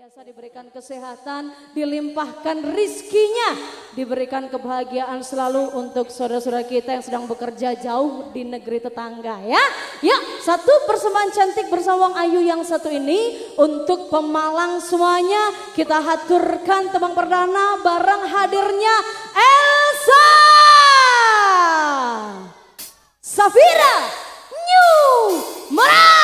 senantiasa diberikan kesehatan, dilimpahkan rizkinya, diberikan kebahagiaan selalu untuk saudara-saudara kita yang sedang bekerja jauh di negeri tetangga ya. Ya, satu persembahan cantik bersama Wang Ayu yang satu ini untuk pemalang semuanya. Kita haturkan tebang perdana bareng hadirnya Elsa! Safira New Merah!